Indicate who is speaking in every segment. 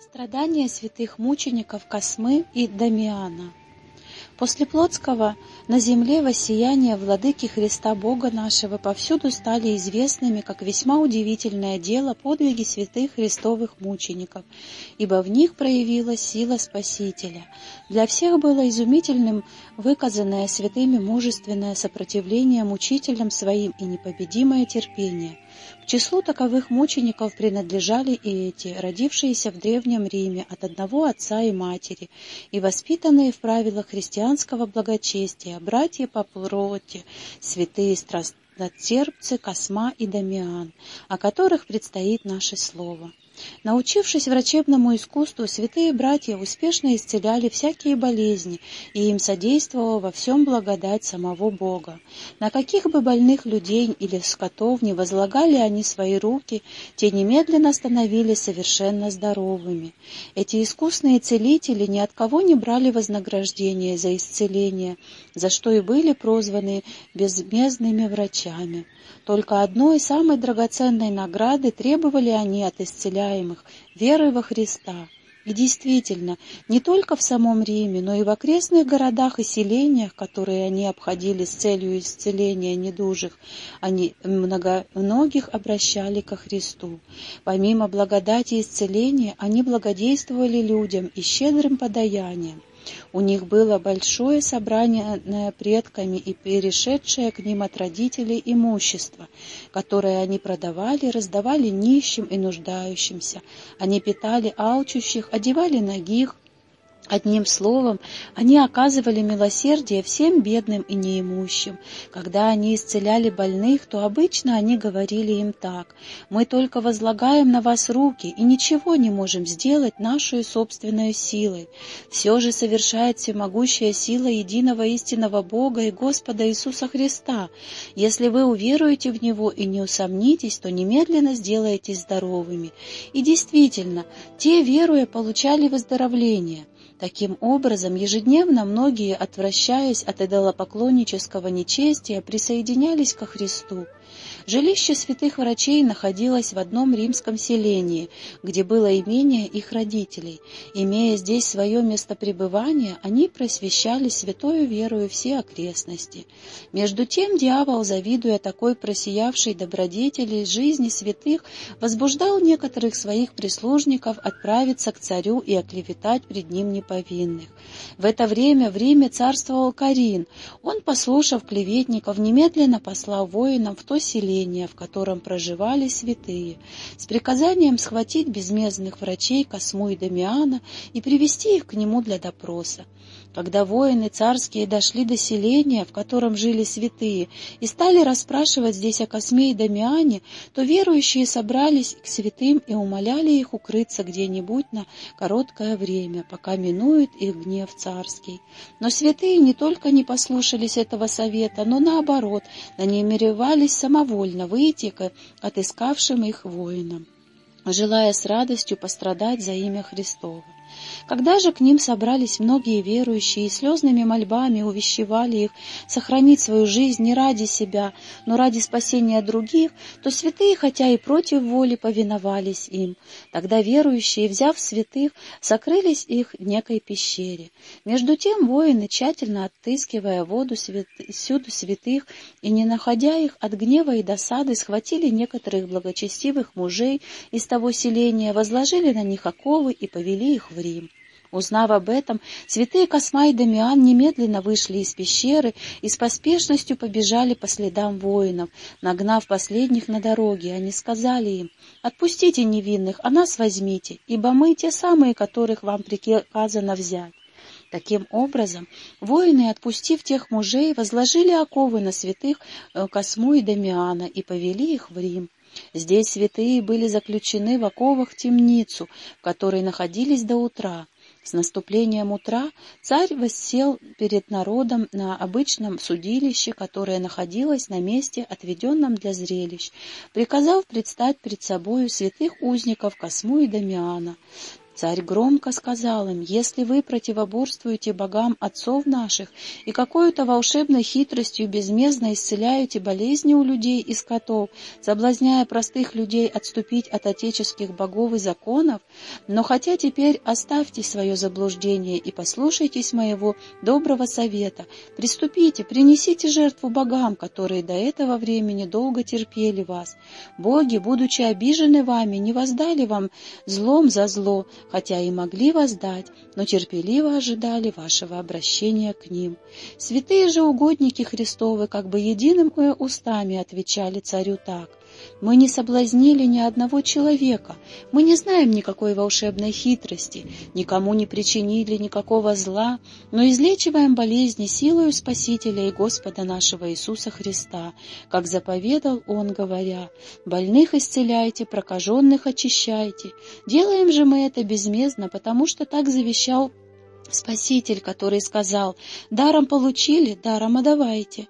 Speaker 1: Страдания святых мучеников Космы и Дамиана После Плотского на земле воссияния владыки Христа Бога нашего повсюду стали известными, как весьма удивительное дело подвиги святых христовых мучеников, ибо в них проявилась сила Спасителя. Для всех было изумительным выказанное святыми мужественное сопротивление мучителям своим и непобедимое терпение. К числу таковых мучеников принадлежали и эти, родившиеся в Древнем Риме от одного отца и матери, и воспитанные в правилах христианского благочестия, братья по плоти, святые страстотерпцы Косма и Дамиан, о которых предстоит наше слово. Научившись врачебному искусству, святые братья успешно исцеляли всякие болезни, и им содействовала во всем благодать самого Бога. На каких бы больных людей или скотов не возлагали они свои руки, те немедленно становились совершенно здоровыми. Эти искусные целители ни от кого не брали вознаграждения за исцеление, за что и были прозваны безмездными врачами. Только одной самой драгоценной награды требовали они от исцеляемых — веры во Христа. И действительно, не только в самом Риме, но и в окрестных городах и селениях, которые они обходили с целью исцеления недужих, они много, многих обращали ко Христу. Помимо благодати исцеления, они благодействовали людям и щедрым подаянием. У них было большое собрание предками и перешедшее к ним от родителей имущество, которое они продавали, раздавали нищим и нуждающимся. Они питали алчущих, одевали ногих, Одним словом, они оказывали милосердие всем бедным и неимущим. Когда они исцеляли больных, то обычно они говорили им так. «Мы только возлагаем на вас руки и ничего не можем сделать нашей собственной силой. Все же совершает всемогущая сила единого истинного Бога и Господа Иисуса Христа. Если вы уверуете в Него и не усомнитесь, то немедленно сделаетесь здоровыми». И действительно, те, веруя, получали выздоровление. Таким образом, ежедневно многие, отвращаясь от идолопоклоннического нечестия, присоединялись ко Христу. Жилище святых врачей находилось в одном римском селении, где было имение их родителей. Имея здесь свое место пребывания, они просвещали святою верою все окрестности. Между тем дьявол, завидуя такой просиявшей добродетели жизни святых, возбуждал некоторых своих прислужников отправиться к царю и оклеветать пред ним неповинных. В это время в Риме царствовал Карин. Он, послушав клеветников, немедленно послал воинам в то селение, в котором проживали святые, с приказанием схватить безмездных врачей Косму и Дамиана и привести их к нему для допроса. Когда воины царские дошли до селения, в котором жили святые, и стали расспрашивать здесь о Косме и Дамиане, то верующие собрались к святым и умоляли их укрыться где-нибудь на короткое время, пока минует их гнев царский. Но святые не только не послушались этого совета, но наоборот, намеревались самовольно выйти к отыскавшим их воинам, желая с радостью пострадать за имя Христово. Когда же к ним собрались многие верующие и слезными мольбами увещевали их сохранить свою жизнь не ради себя, но ради спасения других, то святые, хотя и против воли, повиновались им. Тогда верующие, взяв святых, сокрылись их в некой пещере. Между тем воины, тщательно отыскивая воду свят... всюду святых и не находя их от гнева и досады, схватили некоторых благочестивых мужей из того селения, возложили на них оковы и повели их в Рим. Узнав об этом, святые Косма и Дамиан немедленно вышли из пещеры и с поспешностью побежали по следам воинов. Нагнав последних на дороге, они сказали им, «Отпустите невинных, а нас возьмите, ибо мы те самые, которых вам приказано взять». Таким образом, воины, отпустив тех мужей, возложили оковы на святых э, Косму и Дамиана и повели их в Рим. Здесь святые были заключены в оковах темницу, в которой находились до утра. С наступлением утра царь воссел перед народом на обычном судилище, которое находилось на месте, отведенном для зрелищ, приказав предстать пред собою святых узников Косму и Дамиана. Царь громко сказал им, «Если вы противоборствуете богам отцов наших и какой-то волшебной хитростью безмездно исцеляете болезни у людей и скотов, соблазняя простых людей отступить от отеческих богов и законов, но хотя теперь оставьте свое заблуждение и послушайтесь моего доброго совета, приступите, принесите жертву богам, которые до этого времени долго терпели вас. Боги, будучи обижены вами, не воздали вам злом за зло, хотя и могли воздать, но терпеливо ожидали вашего обращения к ним. Святые же угодники Христовы как бы единым устами отвечали царю так. Мы не соблазнили ни одного человека, мы не знаем никакой волшебной хитрости, никому не причинили никакого зла, но излечиваем болезни силою Спасителя и Господа нашего Иисуса Христа, как заповедал Он, говоря, «Больных исцеляйте, прокаженных очищайте». Делаем же мы это безмездно, потому что так завещал Спаситель, который сказал, «Даром получили, даром отдавайте».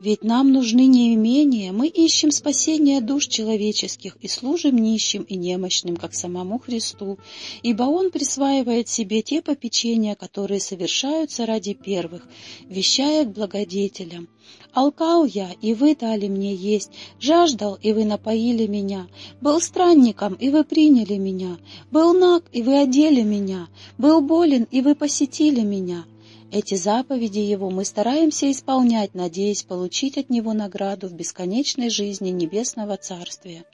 Speaker 1: Ведь нам нужны не имения, мы ищем спасения душ человеческих и служим нищим и немощным, как самому Христу, ибо Он присваивает себе те попечения, которые совершаются ради первых, вещая к благодетелям. Алкал я, и вы дали мне есть, жаждал, и вы напоили меня, был странником, и вы приняли меня, был наг, и вы одели меня, был болен, и вы посетили меня. Эти заповеди Его мы стараемся исполнять, надеясь получить от Него награду в бесконечной жизни Небесного Царствия.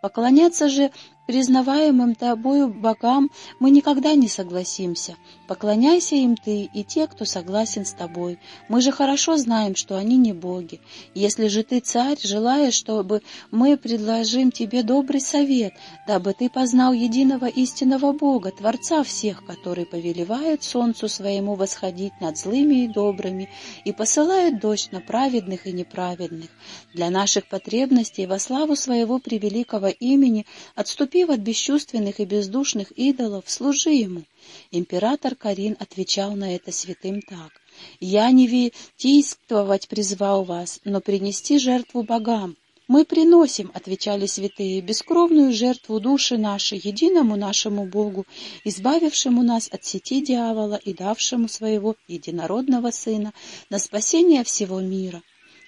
Speaker 1: Поклоняться же признаваемым тобою богам мы никогда не согласимся. Поклоняйся им ты и те, кто согласен с тобой. Мы же хорошо знаем, что они не боги. Если же ты царь, желаешь, чтобы мы предложим тебе добрый совет, дабы ты познал единого истинного Бога, Творца всех, который повелевает солнцу своему восходить над злыми и добрыми и посылает дождь на праведных и неправедных. Для наших потребностей во славу своего превеликого имени отступи Отступив от бесчувственных и бездушных идолов, служи ему. Император Карин отвечал на это святым так. «Я не витийствовать призвал вас, но принести жертву богам. Мы приносим, — отвечали святые, — бескровную жертву души нашей, единому нашему Богу, избавившему нас от сети дьявола и давшему своего единородного Сына на спасение всего мира.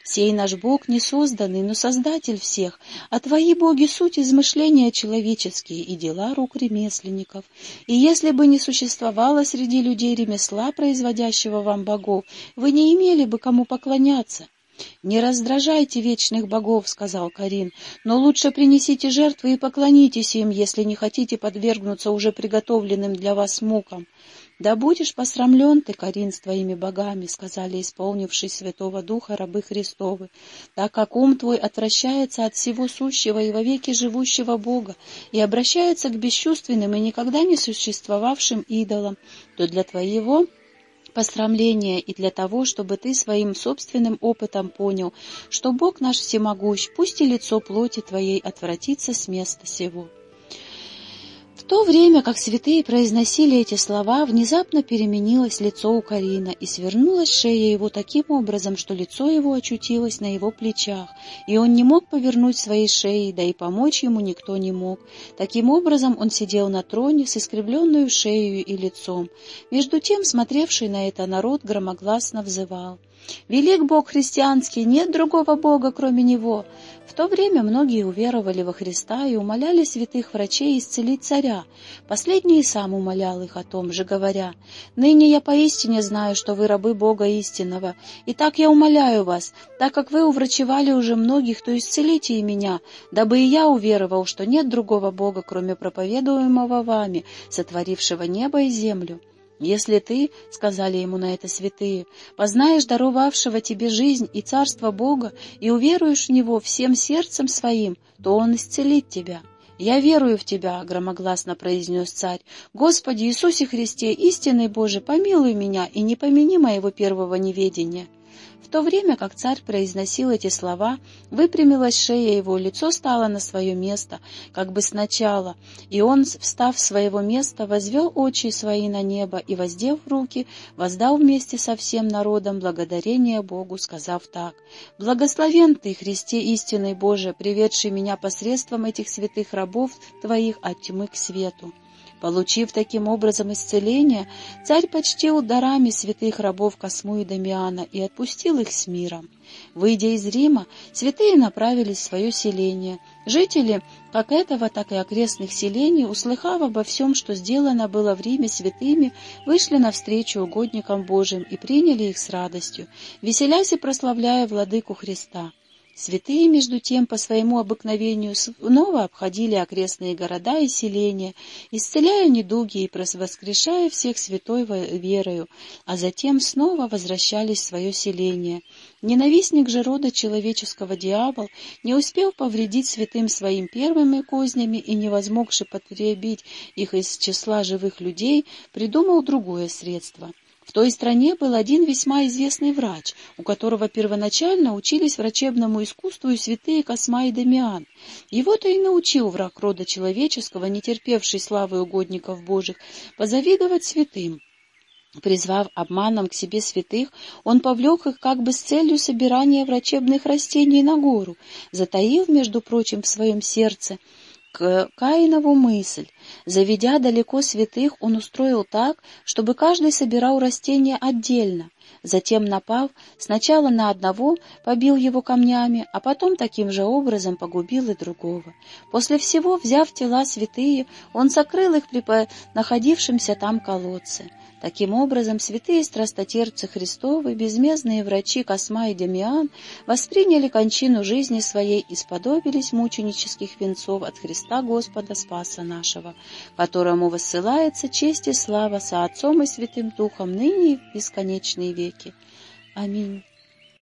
Speaker 1: Сей наш Бог не созданный, но Создатель всех, а Твои боги — суть измышления человеческие и дела рук ремесленников. И если бы не существовало среди людей ремесла, производящего вам богов, вы не имели бы кому поклоняться. «Не раздражайте вечных богов», — сказал Карин, — «но лучше принесите жертвы и поклонитесь им, если не хотите подвергнуться уже приготовленным для вас мукам». «Да будешь посрамлен ты, Карин, с твоими богами», — сказали исполнившись Святого Духа рабы Христовы, «так как ум твой отвращается от всего сущего и вовеки живущего Бога и обращается к бесчувственным и никогда не существовавшим идолам, то для твоего посрамления и для того, чтобы ты своим собственным опытом понял, что Бог наш всемогущ, пусть и лицо плоти твоей отвратится с места сего». В то время, как святые произносили эти слова, внезапно переменилось лицо у Карина, и свернулась шея его таким образом, что лицо его очутилось на его плечах, и он не мог повернуть своей шеи, да и помочь ему никто не мог. Таким образом он сидел на троне с искривленную шеей и лицом. Между тем, смотревший на это народ громогласно взывал — Велик Бог христианский, нет другого Бога, кроме Него. В то время многие уверовали во Христа и умоляли святых врачей исцелить царя. Последний сам умолял их о том же, говоря, «Ныне я поистине знаю, что вы рабы Бога истинного, и так я умоляю вас, так как вы уврачевали уже многих, то исцелите и меня, дабы и я уверовал, что нет другого Бога, кроме проповедуемого вами, сотворившего небо и землю». «Если ты, — сказали ему на это святые, — познаешь даровавшего тебе жизнь и царство Бога и уверуешь в Него всем сердцем своим, то Он исцелит тебя». «Я верую в Тебя», — громогласно произнес царь. «Господи Иисусе Христе, истинный Боже, помилуй меня и не помяни моего первого неведения». В то время, как царь произносил эти слова, выпрямилась шея его, лицо стало на свое место, как бы сначала, и он, встав с своего места, возвел очи свои на небо и, воздев руки, воздал вместе со всем народом благодарение Богу, сказав так, «Благословен Ты, Христе истинный Боже, приведший меня посредством этих святых рабов Твоих от тьмы к свету». Получив таким образом исцеление, царь почтил дарами святых рабов Косму и Дамиана и отпустил их с миром. Выйдя из Рима, святые направились в свое селение. Жители как этого, так и окрестных селений, услыхав обо всем, что сделано было в Риме святыми, вышли навстречу угодникам Божьим и приняли их с радостью, веселясь и прославляя владыку Христа. Святые, между тем, по своему обыкновению снова обходили окрестные города и селения, исцеляя недуги и воскрешая всех святой верою, а затем снова возвращались в свое селение. Ненавистник же рода человеческого дьявол, не успел повредить святым своим первыми кознями и не возмогши потребить их из числа живых людей, придумал другое средство — в той стране был один весьма известный врач, у которого первоначально учились врачебному искусству и святые Косма и Дамиан. Его-то и научил враг рода человеческого, не терпевший славы угодников Божьих, позавидовать святым. Призвав обманом к себе святых, он повлек их как бы с целью собирания врачебных растений на гору, затаив, между прочим, в своем сердце к Каинову мысль. Заведя далеко святых, он устроил так, чтобы каждый собирал растения отдельно. Затем, напав, сначала на одного побил его камнями, а потом таким же образом погубил и другого. После всего, взяв тела святые, он сокрыл их при находившемся там колодце. Таким образом, святые страстотерпцы Христовы, безмездные врачи Косма и Демиан восприняли кончину жизни своей и сподобились мученических венцов от Христа Господа Спаса нашего, которому воссылается честь и слава со Отцом и Святым Духом ныне и в бесконечные веки. Аминь.